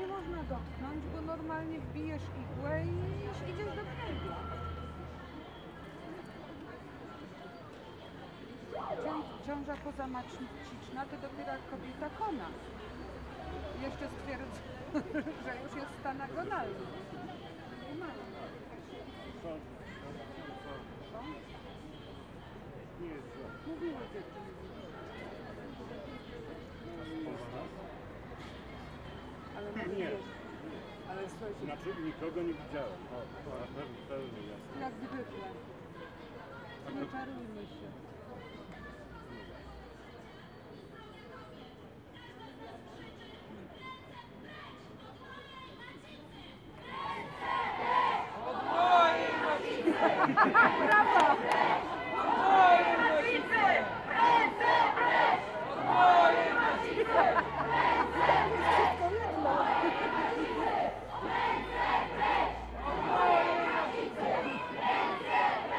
nie można dotknąć, bo normalnie wbijesz igłę i idziesz do. Cią- Ciąża pozamaciczna to dopiero jak kobieta kona. Jeszcze stwierdza, że już jest stan agonalny. Umarła. Co? Nie jest źle. Mówiły dziewczyny. Ale Nie. Ale słuchajcie, Znaczy nikogo nie widziałem. O, to na pewno, pewno jasne. jak zwykle. Nie czarujmy się. Wszystko jedno.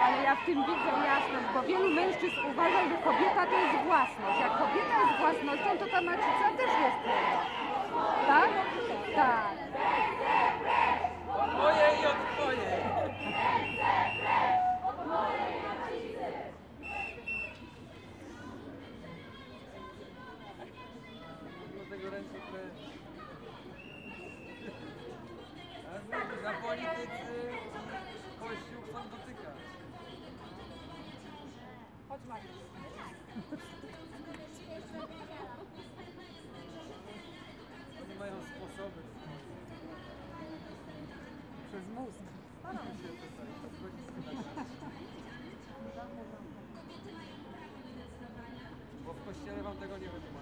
Ale ja w tym widzę jasność, bo wielu mężczyzn uważa, że kobieta to jest własność. Jak kobieta jest własnością, to ta macica też jest. Tak? Tak. Chodź Maciej. Oni mają sposoby. Przez mózg. Staram się tutaj podchodzić Bo w kościele wam tego nie wytłumaczę.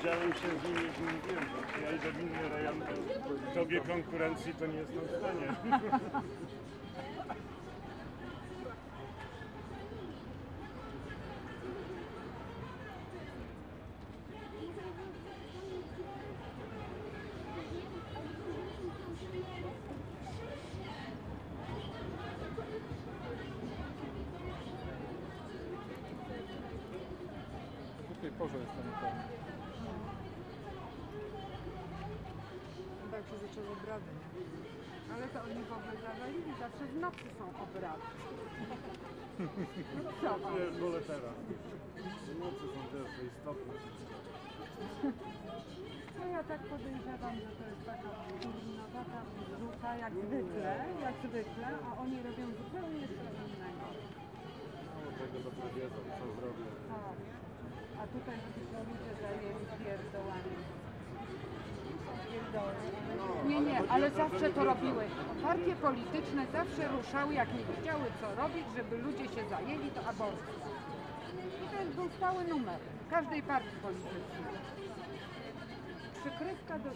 Widziałem się z nimi, że mówiłem, że ja idę w inny rejon, to tobie konkurencji to nie jestem w stanie. Tej porze jestem się zaczęły obrady, nie? Ale to oni w ogóle zawalili, zawsze w nocy są obrady. Co? Nie, wolę teraz. Nocy są też istotne. No ja tak podejrzewam, że to jest taka turnowata bzdurka jak zwykle, jak zwykle, a oni robią zupełnie co innego. Mało tego dobrze wiedzą, co zrobię. Tak. A tutaj ludzie zajęli pierdołami. Nie, nie, ale zawsze to robiły. Partie polityczne zawsze ruszały, jak nie wiedziały co robić, żeby ludzie się zajęli, to aborcja. I to był stały numer każdej partii politycznej. Przykrywka do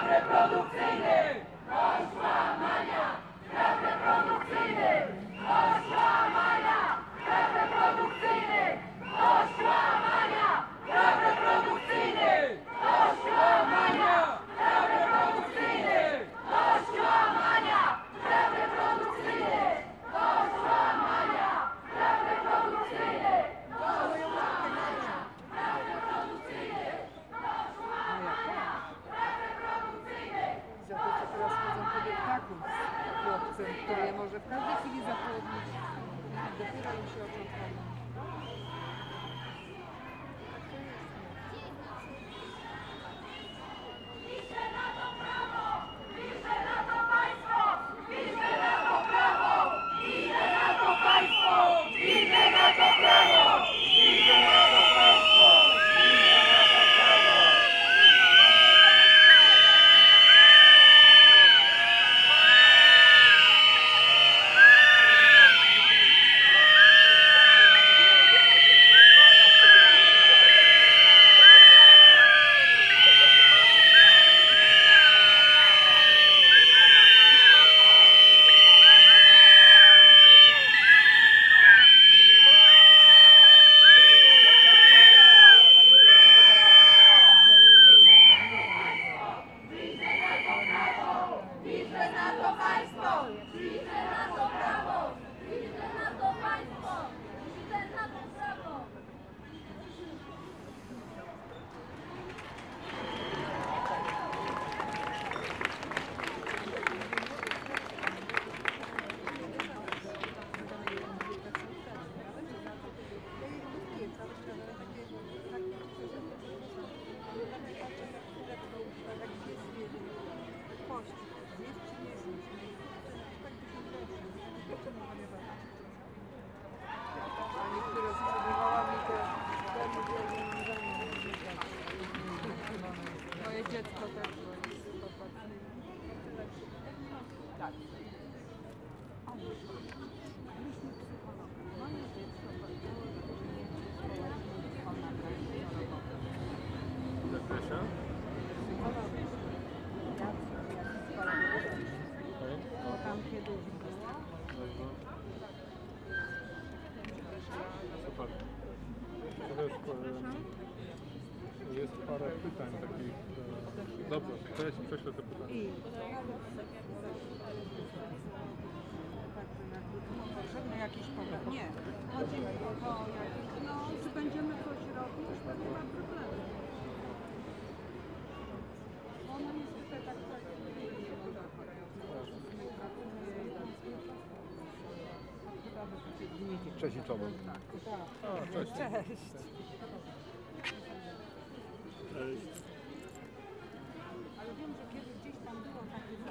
reproduciré. akcent, który może w każdej chwili zapłodnić. Dopiero im się oczy otworzą. Dziecko też jest popatrzcie. Tak. O, myśmy psychologa. Moje dziecko powiedziało, że Zakresia? Bo tam kiedyś było. Super. To jest, e, jest parę pytań takich. E, dobrze, to ja ci prześlę te pytania. I potrzebny jakiś powód. Nie. Chodzi mi o to, jakiś, no, czy będziemy coś robić, to nie ma problemu. Ona niestety tak się zmienić. Cześć i czołem. Tak. Cześć. Cześć. Cześć.